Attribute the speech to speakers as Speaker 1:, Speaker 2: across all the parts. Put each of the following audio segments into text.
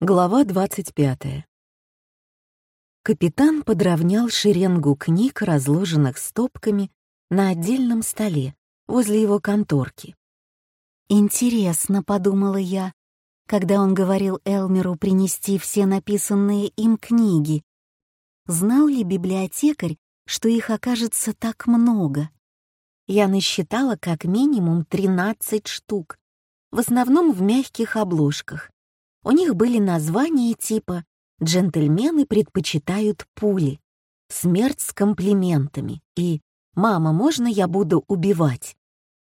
Speaker 1: Глава 25. Капитан подровнял шеренгу книг, разложенных стопками, на отдельном столе, возле его конторки. «Интересно», — подумала я, когда он говорил Элмеру принести все написанные им книги. Знал ли библиотекарь, что их окажется так много? Я насчитала как минимум 13 штук, в основном в мягких обложках у них были названия типа «Джентльмены предпочитают пули», «Смерть с комплиментами» и «Мама, можно я буду убивать?»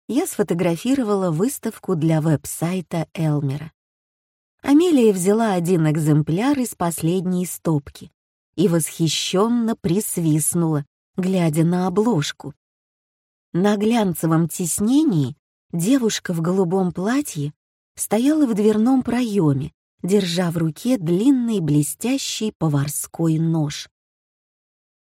Speaker 1: Я сфотографировала выставку для веб-сайта Элмера. Амелия взяла один экземпляр из последней стопки и восхищенно присвистнула, глядя на обложку. На глянцевом тиснении девушка в голубом платье стояла в дверном проеме держа в руке длинный блестящий поварской нож.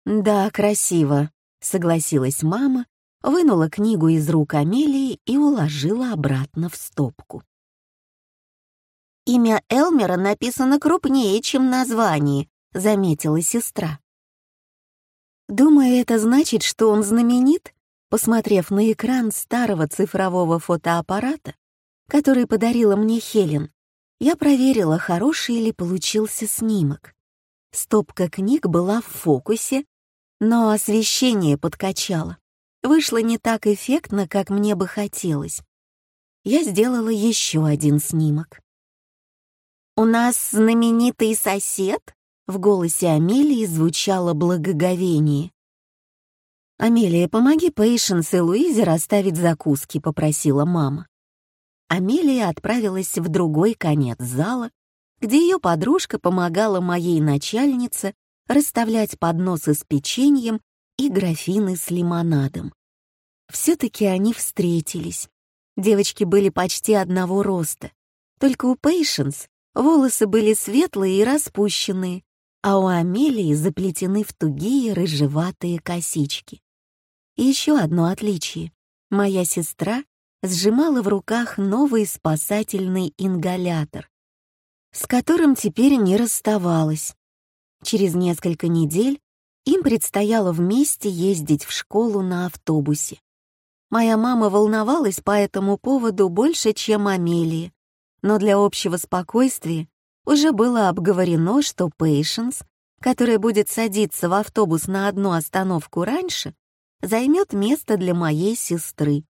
Speaker 1: «Да, красиво», — согласилась мама, вынула книгу из рук Амелии и уложила обратно в стопку.
Speaker 2: «Имя Элмера написано крупнее, чем название», — заметила сестра.
Speaker 1: «Думаю, это значит, что он знаменит?» Посмотрев на экран старого цифрового фотоаппарата, который подарила мне Хелен, я проверила, хороший ли получился снимок. Стопка книг была в фокусе, но освещение подкачало. Вышло не так эффектно, как мне бы хотелось. Я сделала еще один снимок.
Speaker 2: «У нас знаменитый сосед?» В голосе Амелии звучало благоговение.
Speaker 1: «Амелия, помоги Пейшенс и Луизе расставить закуски», — попросила мама. Амелия отправилась в другой конец зала, где ее подружка помогала моей начальнице расставлять подносы с печеньем и графины с лимонадом. Все-таки они встретились. Девочки были почти одного роста. Только у Пейшенс волосы были светлые и распущенные, а у Амелии заплетены в тугие рыжеватые косички. И еще одно отличие. Моя сестра сжимала в руках новый спасательный ингалятор, с которым теперь не расставалась. Через несколько недель им предстояло вместе ездить в школу на автобусе. Моя мама волновалась по этому поводу больше, чем Амелия, но для общего спокойствия уже было обговорено, что Пейшенс, которая будет садиться в автобус на одну остановку раньше, займет место для моей сестры.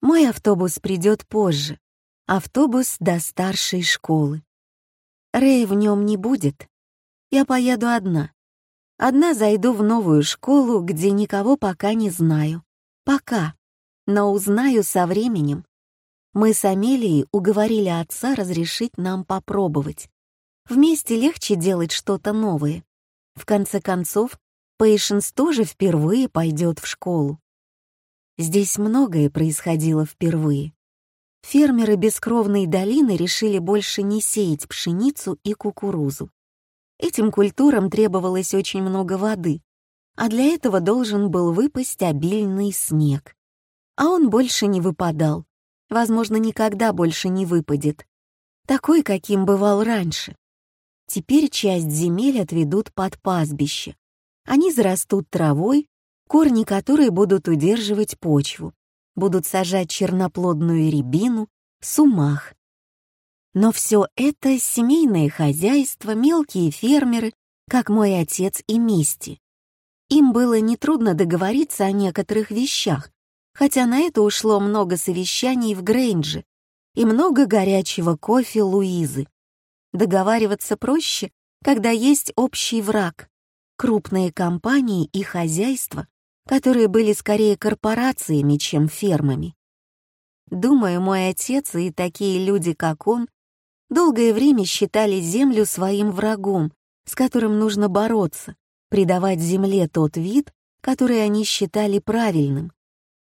Speaker 1: Мой автобус придет позже. Автобус до старшей школы. Рэй в нем не будет. Я поеду одна. Одна зайду в новую школу, где никого пока не знаю. Пока. Но узнаю со временем. Мы с Амелией уговорили отца разрешить нам попробовать. Вместе легче делать что-то новое. В конце концов, Пейшенс тоже впервые пойдет в школу. Здесь многое происходило впервые. Фермеры бескровной долины решили больше не сеять пшеницу и кукурузу. Этим культурам требовалось очень много воды, а для этого должен был выпасть обильный снег. А он больше не выпадал, возможно, никогда больше не выпадет. Такой, каким бывал раньше. Теперь часть земель отведут под пастбище. Они зарастут травой корни которой будут удерживать почву, будут сажать черноплодную рябину, сумах. Но все это семейное хозяйство, мелкие фермеры, как мой отец и Мисти. Им было нетрудно договориться о некоторых вещах, хотя на это ушло много совещаний в Грейнже и много горячего кофе Луизы. Договариваться проще, когда есть общий враг. Крупные компании и хозяйства, которые были скорее корпорациями, чем фермами. Думаю, мой отец и такие люди, как он, долгое время считали землю своим врагом, с которым нужно бороться, придавать земле тот вид, который они считали правильным.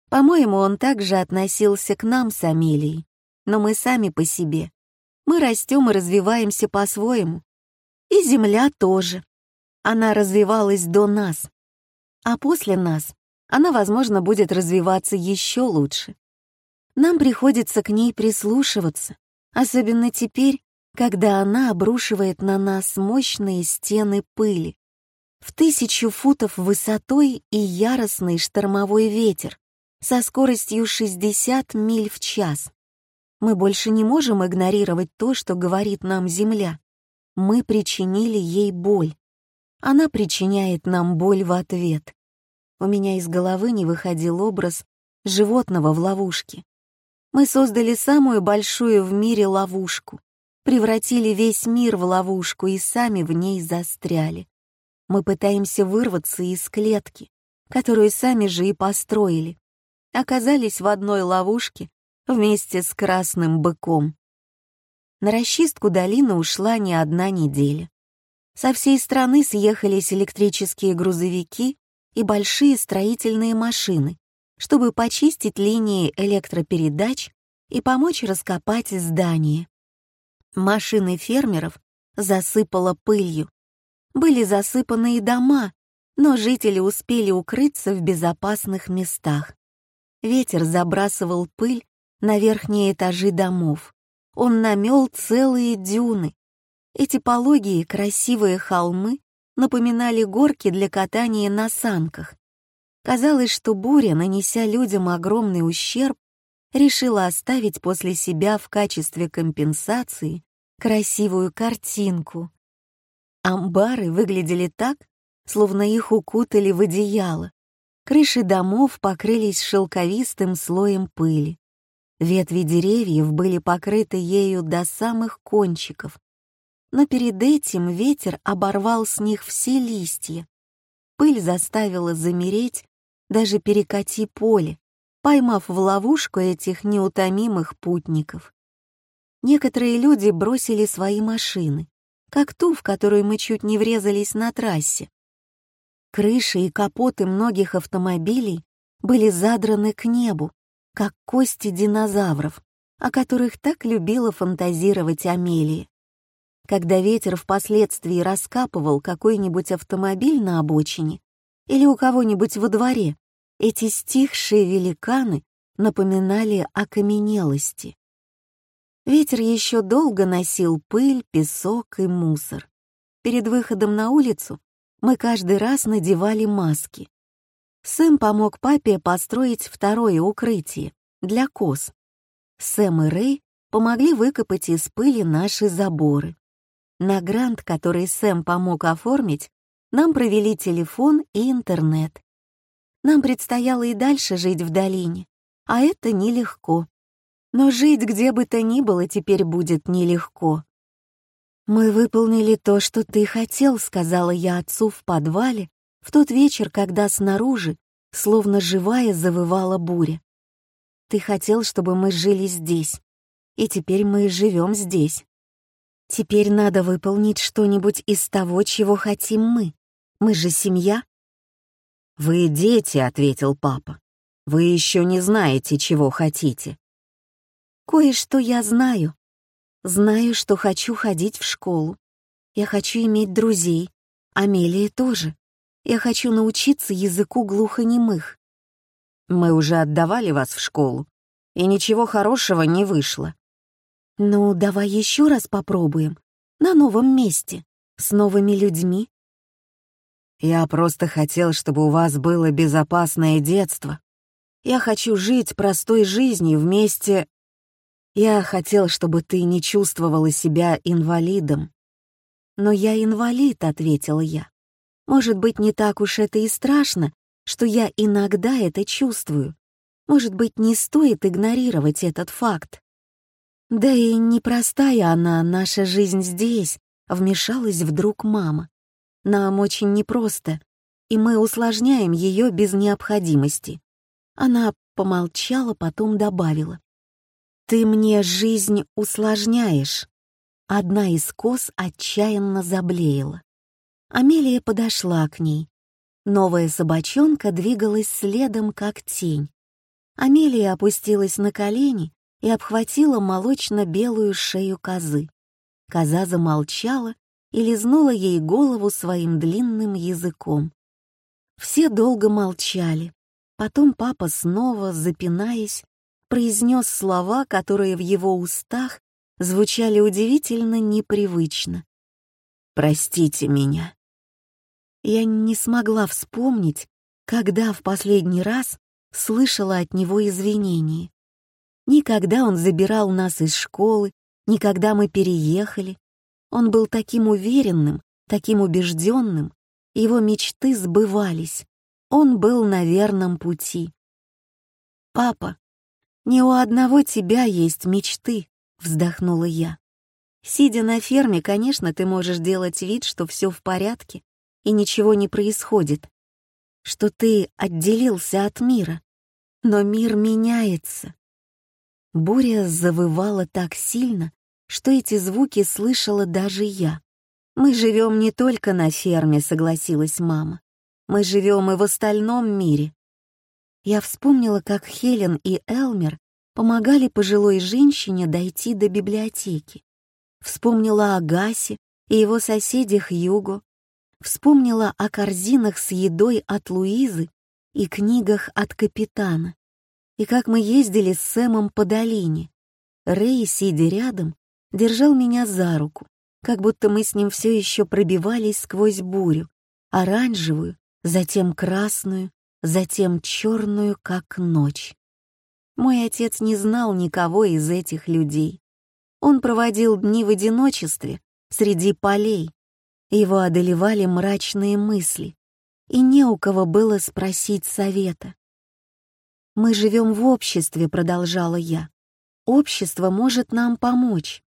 Speaker 1: По-моему, он также относился к нам с Амелией, но мы сами по себе. Мы растем и развиваемся по-своему. И земля тоже. Она развивалась до нас. А после нас она, возможно, будет развиваться еще лучше. Нам приходится к ней прислушиваться, особенно теперь, когда она обрушивает на нас мощные стены пыли, в тысячу футов высотой и яростный штормовой ветер со скоростью 60 миль в час. Мы больше не можем игнорировать то, что говорит нам Земля. Мы причинили ей боль. Она причиняет нам боль в ответ. У меня из головы не выходил образ животного в ловушке. Мы создали самую большую в мире ловушку, превратили весь мир в ловушку и сами в ней застряли. Мы пытаемся вырваться из клетки, которую сами же и построили. Оказались в одной ловушке вместе с красным быком. На расчистку долины ушла не одна неделя. Со всей страны съехались электрические грузовики и большие строительные машины, чтобы почистить линии электропередач и помочь раскопать здание. Машины фермеров засыпало пылью. Были засыпаны и дома, но жители успели укрыться в безопасных местах. Ветер забрасывал пыль на верхние этажи домов. Он намел целые дюны. Эти пологие красивые холмы напоминали горки для катания на санках. Казалось, что буря, нанеся людям огромный ущерб, решила оставить после себя в качестве компенсации красивую картинку. Амбары выглядели так, словно их укутали в одеяло. Крыши домов покрылись шелковистым слоем пыли. Ветви деревьев были покрыты ею до самых кончиков, но перед этим ветер оборвал с них все листья. Пыль заставила замереть даже перекати поле, поймав в ловушку этих неутомимых путников. Некоторые люди бросили свои машины, как ту, в которую мы чуть не врезались на трассе. Крыши и капоты многих автомобилей были задраны к небу, как кости динозавров, о которых так любила фантазировать Амелия. Когда ветер впоследствии раскапывал какой-нибудь автомобиль на обочине или у кого-нибудь во дворе, эти стихшие великаны напоминали о каменелости. Ветер еще долго носил пыль, песок и мусор. Перед выходом на улицу мы каждый раз надевали маски. Сэм помог папе построить второе укрытие для коз. Сэм и Рэй помогли выкопать из пыли наши заборы. На грант, который Сэм помог оформить, нам провели телефон и интернет. Нам предстояло и дальше жить в долине, а это нелегко. Но жить где бы то ни было теперь будет нелегко. «Мы выполнили то, что ты хотел», — сказала я отцу в подвале в тот вечер, когда снаружи, словно живая, завывала буря. «Ты хотел, чтобы мы жили здесь, и теперь мы живем здесь. Теперь надо выполнить что-нибудь из того, чего хотим мы. Мы же семья».
Speaker 2: «Вы дети», — ответил папа. «Вы еще не знаете, чего хотите».
Speaker 1: «Кое-что я знаю. Знаю, что хочу ходить в школу. Я хочу иметь друзей. Амелия тоже. Я хочу научиться языку глухонемых».
Speaker 2: «Мы уже отдавали вас в школу, и ничего хорошего не вышло.
Speaker 1: «Ну, давай еще раз попробуем. На новом месте. С новыми людьми».
Speaker 2: «Я просто хотел, чтобы у вас было безопасное детство. Я хочу жить простой жизнью вместе. Я хотел, чтобы ты не чувствовала себя инвалидом».
Speaker 1: «Но я инвалид», — ответила я. «Может быть, не так уж это и страшно, что я иногда это чувствую. Может быть, не стоит игнорировать этот факт. Да и непростая она, наша жизнь здесь, вмешалась вдруг мама. Нам очень непросто, и мы усложняем ее без необходимости. Она помолчала, потом добавила. «Ты мне жизнь усложняешь». Одна из коз отчаянно заблеяла. Амелия подошла к ней. Новая собачонка двигалась следом, как тень. Амелия опустилась на колени и обхватила молочно-белую шею козы. Коза замолчала и лизнула ей голову своим длинным языком. Все долго молчали. Потом папа снова, запинаясь, произнес слова, которые в его устах звучали удивительно непривычно. «Простите меня». Я не смогла вспомнить, когда в последний раз слышала от него извинения. Никогда он забирал нас из школы, никогда мы переехали. Он был таким уверенным, таким убежденным, его мечты сбывались. Он был на верном пути. «Папа, не у одного тебя есть мечты», — вздохнула я. «Сидя на ферме, конечно, ты можешь делать вид, что все в порядке и ничего не происходит, что ты отделился от мира. Но мир меняется». Буря завывала так сильно, что эти звуки слышала даже я. «Мы живем не только на ферме», — согласилась мама. «Мы живем и в остальном мире». Я вспомнила, как Хелен и Элмер помогали пожилой женщине дойти до библиотеки. Вспомнила о Гасе и его соседях Юго. Вспомнила о корзинах с едой от Луизы и книгах от капитана. И как мы ездили с Сэмом по долине. Рэй, сидя рядом, держал меня за руку, как будто мы с ним все еще пробивались сквозь бурю, оранжевую, затем красную, затем черную, как ночь. Мой отец не знал никого из этих людей. Он проводил дни в одиночестве, среди полей. Его одолевали мрачные мысли, и не у кого было спросить совета. «Мы живем в обществе», — продолжала я. «Общество может нам помочь.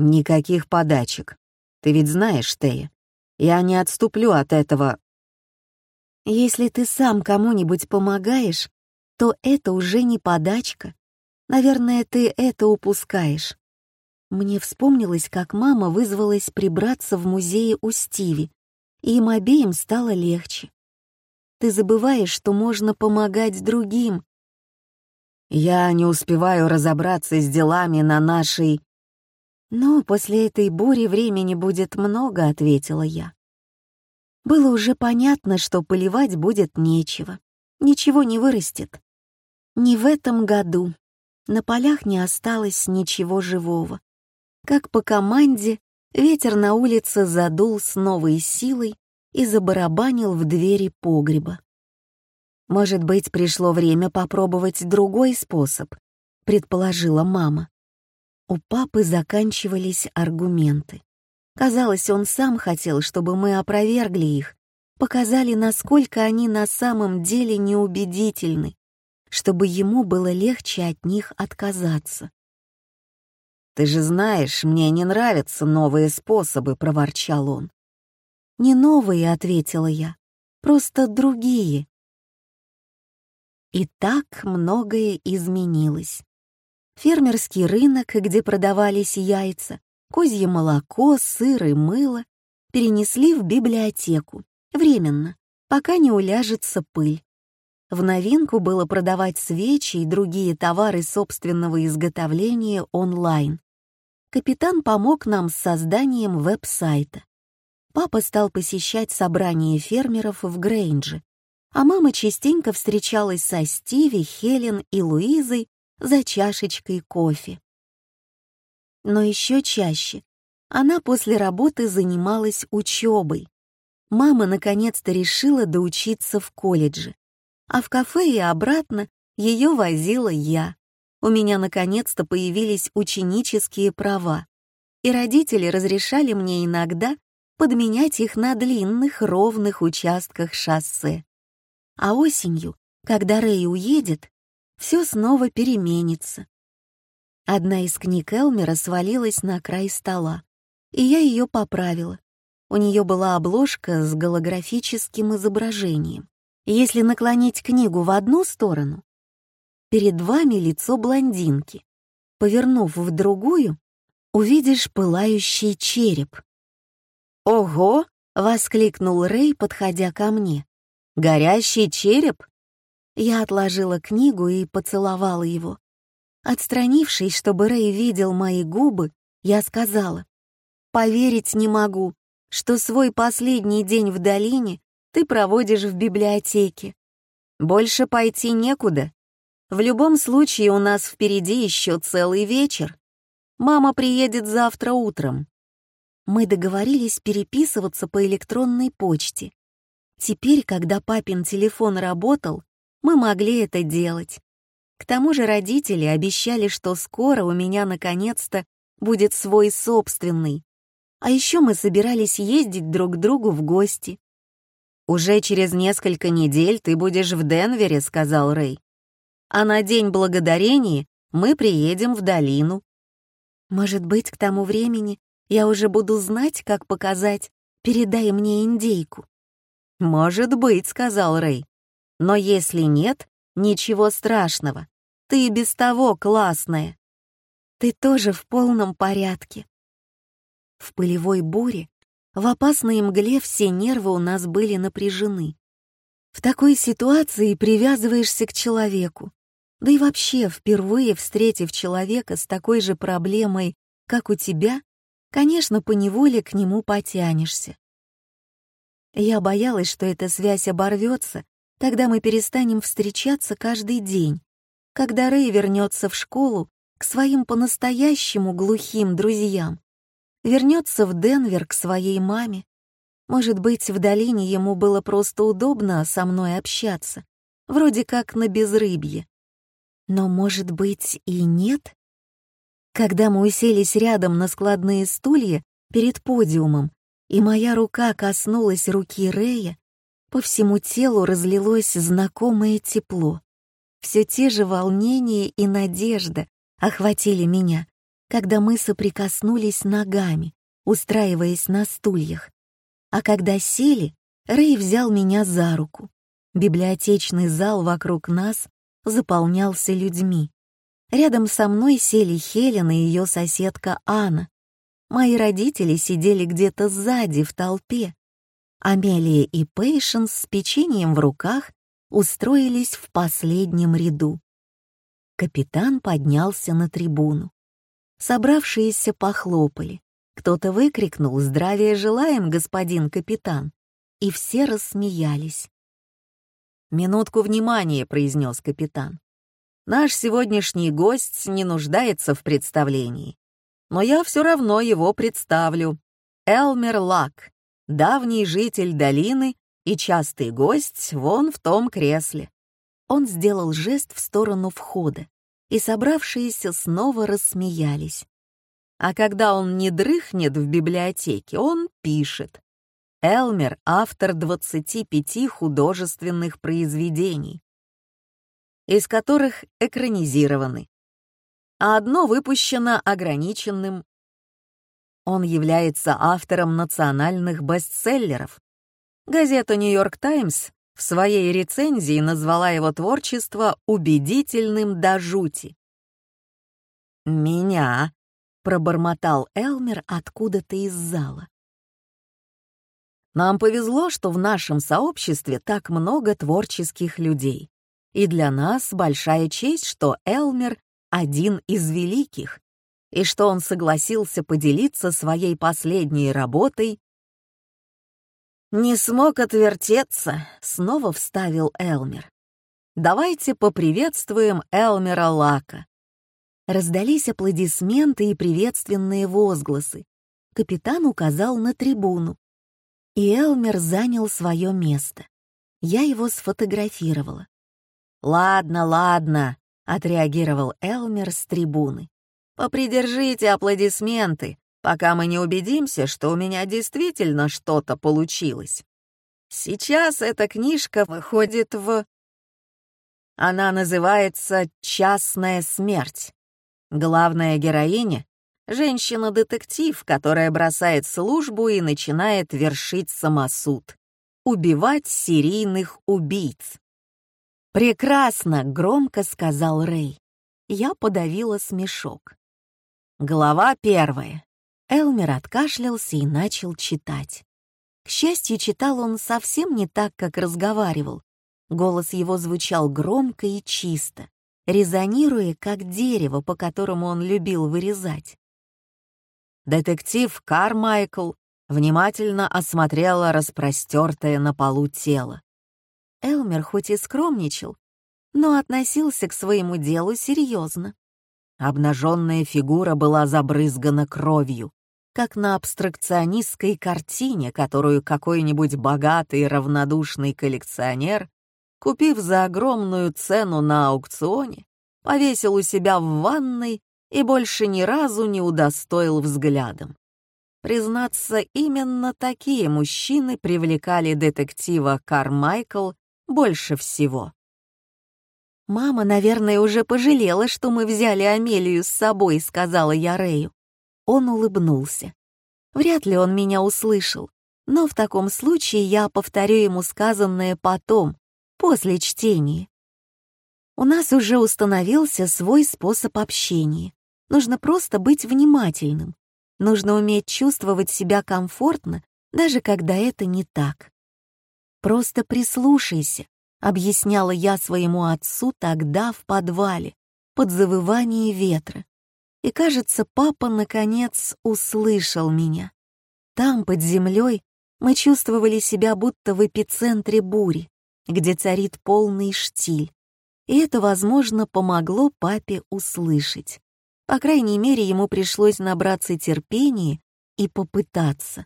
Speaker 2: Никаких подачек. Ты ведь знаешь, Тея, я не отступлю от этого.
Speaker 1: Если ты сам кому-нибудь помогаешь, то это уже не подачка. Наверное, ты это упускаешь. Мне вспомнилось, как мама вызвалась прибраться в музее у Стиви, и им обеим стало легче. Ты забываешь, что можно помогать другим.
Speaker 2: Я не успеваю разобраться с делами на нашей
Speaker 1: «Но после этой бури времени будет много», — ответила я. Было уже понятно, что поливать будет нечего, ничего не вырастет. Не в этом году. На полях не осталось ничего живого. Как по команде, ветер на улице задул с новой силой и забарабанил в двери погреба. «Может быть, пришло время попробовать другой способ», — предположила мама. У папы заканчивались аргументы. Казалось, он сам хотел, чтобы мы опровергли их, показали, насколько они на самом деле неубедительны, чтобы ему было легче от них отказаться.
Speaker 2: «Ты же знаешь, мне не нравятся новые способы», — проворчал он.
Speaker 1: «Не новые», — ответила я, — «просто другие». И так многое изменилось фермерский рынок, где продавались яйца, козье молоко, сыр и мыло, перенесли в библиотеку, временно, пока не уляжется пыль. В новинку было продавать свечи и другие товары собственного изготовления онлайн. Капитан помог нам с созданием веб-сайта. Папа стал посещать собрания фермеров в Грейнже, а мама частенько встречалась со Стиви, Хелен и Луизой за чашечкой кофе. Но еще чаще она после работы занималась учебой. Мама наконец-то решила доучиться в колледже, а в кафе и обратно ее возила я. У меня наконец-то появились ученические права, и родители разрешали мне иногда подменять их на длинных ровных участках шоссе. А осенью, когда Рэй уедет, все снова переменится. Одна из книг Элмера свалилась на край стола, и я ее поправила. У нее была обложка с голографическим изображением. Если наклонить книгу в одну сторону, перед вами лицо блондинки. Повернув в другую, увидишь пылающий череп. «Ого!» — воскликнул Рэй, подходя ко мне. «Горящий череп? Я отложила книгу и поцеловала его. Отстранившись, чтобы Рэй видел мои губы, я сказала, «Поверить не могу, что свой последний день в долине ты проводишь в библиотеке. Больше пойти некуда. В любом случае у нас впереди еще целый вечер». Мама приедет завтра утром. Мы договорились переписываться по электронной почте. Теперь, когда папин телефон работал, мы могли это делать. К тому же родители обещали, что скоро у меня наконец-то будет свой собственный. А еще мы собирались ездить друг к другу в гости. «Уже через несколько недель ты будешь в Денвере», — сказал Рэй. «А на День Благодарения мы приедем в долину». «Может быть, к тому времени я уже буду знать, как показать «передай мне индейку». «Может быть», — сказал Рэй. «Но если нет, ничего страшного. Ты и без того классная. Ты тоже в полном порядке». В пылевой буре, в опасной мгле все нервы у нас были напряжены. В такой ситуации привязываешься к человеку. Да и вообще, впервые встретив человека с такой же проблемой, как у тебя, конечно, поневоле к нему потянешься. Я боялась, что эта связь оборвется, когда мы перестанем встречаться каждый день, когда Рэй вернется в школу к своим по-настоящему глухим друзьям, вернется в Денвер к своей маме. Может быть, в долине ему было просто удобно со мной общаться, вроде как на безрыбье. Но, может быть, и нет? Когда мы уселись рядом на складные стулья перед подиумом, и моя рука коснулась руки Рея, по всему телу разлилось знакомое тепло. Все те же волнения и надежда охватили меня, когда мы соприкоснулись ногами, устраиваясь на стульях. А когда сели, Рэй взял меня за руку. Библиотечный зал вокруг нас заполнялся людьми. Рядом со мной сели Хелен и ее соседка Анна. Мои родители сидели где-то сзади, в толпе. Амелия и Пейшенс с печеньем в руках устроились в последнем ряду. Капитан поднялся на трибуну. Собравшиеся похлопали. Кто-то выкрикнул «Здравия желаем, господин капитан!» И все рассмеялись. «Минутку внимания», — произнес капитан. «Наш сегодняшний гость не нуждается в представлении, но я все равно его представлю. Элмер Лак, давний житель долины и частый гость вон в том кресле». Он сделал жест в сторону входа, и собравшиеся снова рассмеялись. А когда он не дрыхнет в библиотеке, он пишет. Элмер — автор 25 художественных произведений, из которых экранизированы, а одно выпущено ограниченным. Он является автором национальных бестселлеров. Газета «Нью-Йорк Таймс» в своей рецензии назвала его творчество убедительным до жути. «Меня», — пробормотал Элмер откуда-то из зала. «Нам повезло, что в нашем сообществе так много творческих людей. И для нас большая честь, что Элмер — один из великих, и что он согласился поделиться своей последней работой «Не смог отвертеться», — снова вставил Элмер. «Давайте поприветствуем Элмера Лака». Раздались аплодисменты и приветственные возгласы. Капитан указал на трибуну. И Элмер занял свое место. Я его сфотографировала. «Ладно, ладно», — отреагировал Элмер с трибуны. «Попридержите аплодисменты, пока мы не убедимся, что у меня действительно что-то получилось. Сейчас эта книжка выходит в... Она называется «Частная смерть». Главная героиня — женщина-детектив, которая бросает службу и начинает вершить самосуд. Убивать серийных убийц. «Прекрасно!» — громко сказал Рэй. Я подавила смешок. Глава первая. Элмер откашлялся и начал читать. К счастью, читал он совсем не так, как разговаривал. Голос его звучал громко и чисто, резонируя, как дерево, по которому он любил вырезать. Детектив Кармайкл внимательно осмотрела распростертое на полу тело. Элмер хоть и скромничал, но относился к своему делу серьезно.
Speaker 2: Обнаженная фигура была забрызгана кровью, как на абстракционистской картине, которую какой-нибудь богатый равнодушный коллекционер, купив за огромную цену на аукционе, повесил у себя в ванной и больше ни разу не удостоил взглядом. Признаться, именно такие мужчины привлекали детектива Кармайкл больше всего. «Мама, наверное, уже пожалела, что мы взяли Амелию с собой», — сказала я Рэю. Он улыбнулся. Вряд ли он меня услышал, но в таком случае я повторю ему сказанное потом, после чтения. У нас уже установился свой способ общения. Нужно просто быть внимательным. Нужно уметь чувствовать себя комфортно, даже когда это не так. «Просто прислушайся», — объясняла я своему отцу тогда в подвале, под завывание ветра. И, кажется, папа, наконец, услышал меня. Там, под землей, мы чувствовали себя будто в эпицентре бури, где царит полный штиль. И это, возможно, помогло папе услышать. По крайней мере, ему пришлось набраться терпения и попытаться.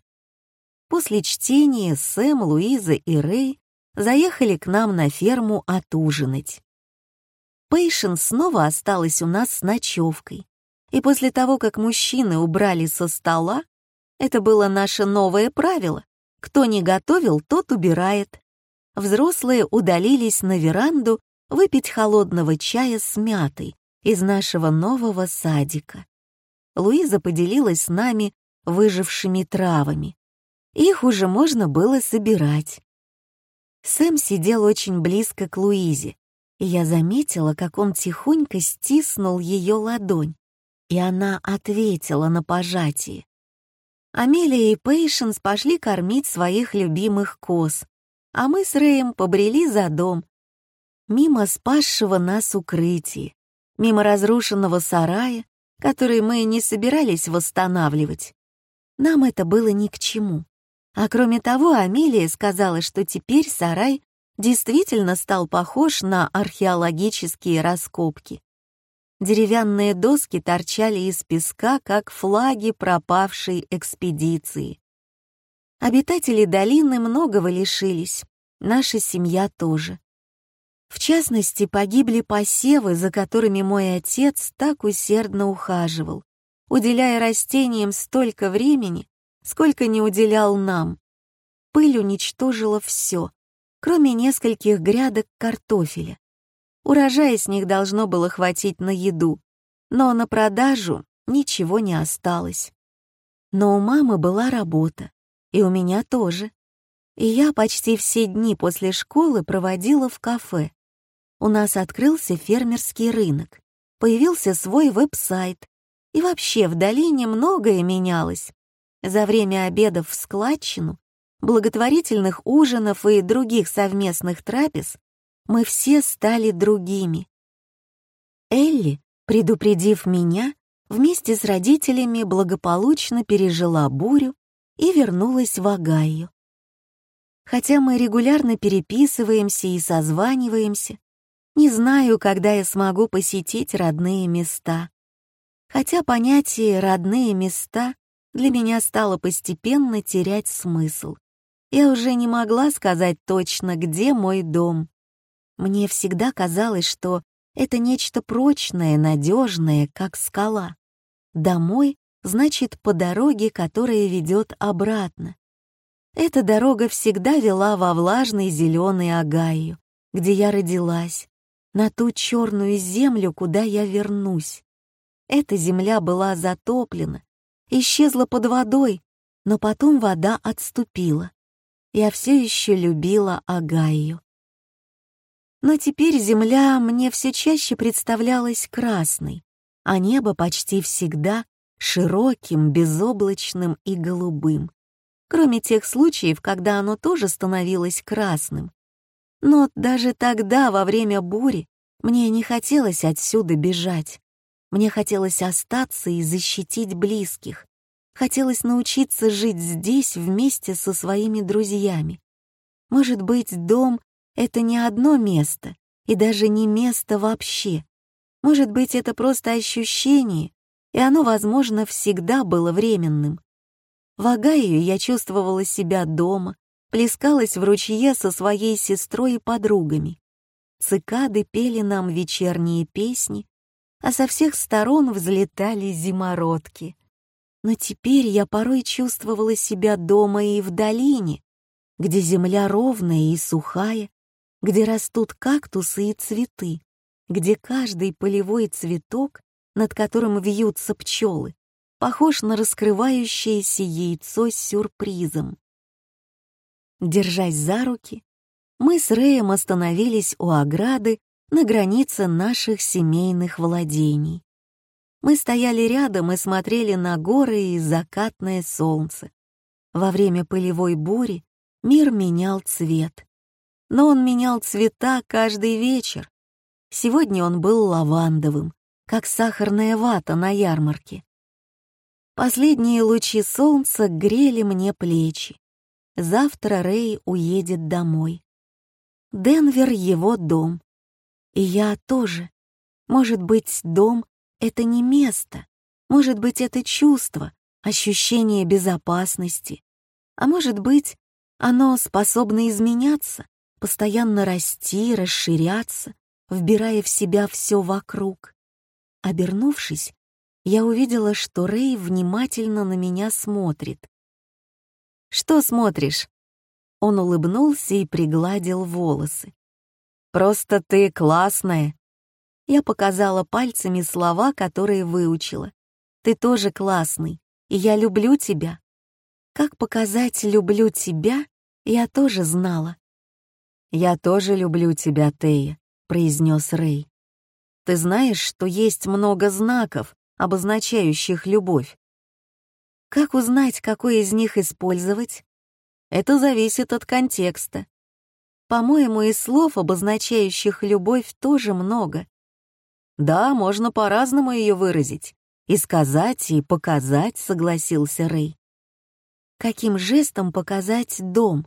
Speaker 2: После чтения Сэм, Луиза и Рэй заехали к нам на ферму отужинать. Пейшен снова осталась у нас с ночевкой, и после того, как мужчины убрали со стола, это было наше новое правило. Кто не готовил, тот убирает. Взрослые удалились на веранду выпить холодного чая с мятой из нашего нового садика. Луиза поделилась с нами выжившими травами. Их уже можно было собирать. Сэм сидел очень близко к Луизе, и я заметила, как он тихонько стиснул ее ладонь, и она ответила на пожатие. Амелия и Пейшенс пошли кормить своих любимых коз, а мы с Рэем побрели за дом, мимо спасшего нас укрытия, мимо разрушенного сарая, который мы не собирались восстанавливать. Нам это было ни к чему. А кроме того, Амелия сказала, что теперь сарай действительно стал похож на археологические раскопки. Деревянные доски торчали из песка, как флаги пропавшей экспедиции. Обитатели долины многого лишились, наша семья тоже. В частности, погибли посевы, за которыми мой отец так усердно ухаживал, уделяя растениям столько времени, сколько не уделял нам. Пыль уничтожила все, кроме нескольких грядок картофеля. Урожая с них должно было хватить на еду, но на продажу ничего не осталось. Но у мамы была работа, и у меня тоже. И я почти все дни после школы проводила в кафе, у нас открылся фермерский рынок, появился свой веб-сайт, и вообще в долине многое менялось. За время обедов в складчину, благотворительных ужинов и других совместных трапез мы все стали другими. Элли, предупредив меня, вместе с родителями благополучно пережила бурю и вернулась в Огайо. Хотя мы регулярно переписываемся и созваниваемся, не знаю, когда я смогу посетить родные места. Хотя понятие «родные места» для меня стало постепенно терять смысл. Я уже не могла сказать точно, где мой дом. Мне всегда казалось, что это нечто прочное, надежное, как скала. Домой значит по дороге, которая ведет обратно. Эта дорога всегда вела во влажный зеленый Агаю, где я родилась, на ту черную землю, куда я вернусь. Эта земля была затоплена, исчезла под водой, но потом вода отступила. Я все еще любила Агаю. Но теперь земля мне все чаще представлялась красной, а небо почти всегда широким, безоблачным и голубым, кроме тех случаев, когда оно тоже становилось красным, но даже тогда, во время бури, мне не хотелось отсюда бежать. Мне хотелось остаться и защитить близких. Хотелось научиться жить здесь вместе со своими друзьями. Может быть, дом — это не одно место, и даже не место вообще.
Speaker 1: Может быть, это просто ощущение, и оно, возможно, всегда было временным. В Огайо я чувствовала себя дома, плескалась в ручье со своей сестрой и подругами. Цикады пели нам вечерние песни, а со всех сторон взлетали зимородки. Но теперь я порой чувствовала себя дома и в долине, где земля ровная и сухая, где растут кактусы и цветы, где каждый полевой цветок, над которым вьются пчелы, похож на раскрывающееся яйцо с сюрпризом. Держась за руки, мы с Рэем остановились у ограды на границе наших семейных владений. Мы стояли рядом и смотрели на горы и закатное солнце. Во время пылевой бури мир менял цвет. Но он менял цвета каждый вечер. Сегодня он был лавандовым, как сахарная вата на ярмарке. Последние лучи солнца грели мне плечи. Завтра Рэй уедет домой. Денвер — его дом. И я тоже. Может быть, дом — это не место. Может быть, это чувство, ощущение безопасности. А может быть, оно способно изменяться, постоянно расти, расширяться, вбирая в себя все вокруг. Обернувшись, я увидела, что Рэй внимательно на меня смотрит. «Что смотришь?» Он улыбнулся и пригладил волосы. «Просто ты классная!» Я показала пальцами слова, которые выучила. «Ты тоже классный, и я люблю тебя». Как показать «люблю тебя» я тоже знала. «Я тоже люблю тебя, Тея», — произнес Рэй. «Ты знаешь, что есть много знаков, обозначающих любовь. Как узнать, какой из них использовать? Это зависит от контекста. По-моему, и слов, обозначающих любовь, тоже много. Да, можно по-разному ее выразить. И сказать, и показать, согласился Рэй. Каким жестом показать дом?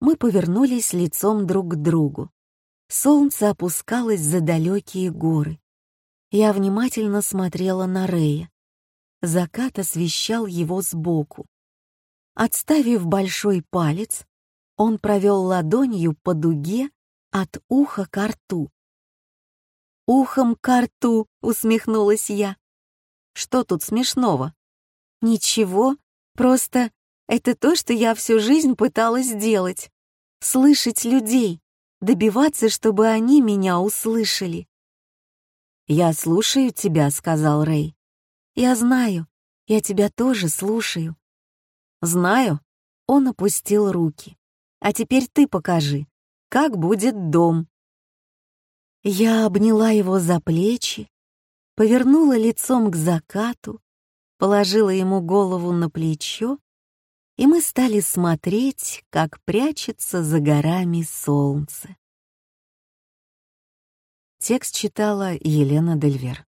Speaker 1: Мы повернулись лицом друг к другу. Солнце опускалось за далекие горы. Я внимательно смотрела на Рея. Закат освещал его сбоку. Отставив большой палец, он провел ладонью по дуге от уха к рту. «Ухом к рту!» — усмехнулась я. «Что тут смешного?» «Ничего, просто это то, что я всю жизнь пыталась сделать. Слышать людей, добиваться, чтобы они меня услышали. «Я слушаю тебя», — сказал Рэй. «Я знаю, я тебя тоже слушаю». «Знаю», — он опустил руки. «А теперь ты покажи, как будет дом». Я обняла его за плечи, повернула лицом к закату, положила ему голову на плечо, и мы стали смотреть, как прячется за горами солнце. Текст читала Елена Дельвер.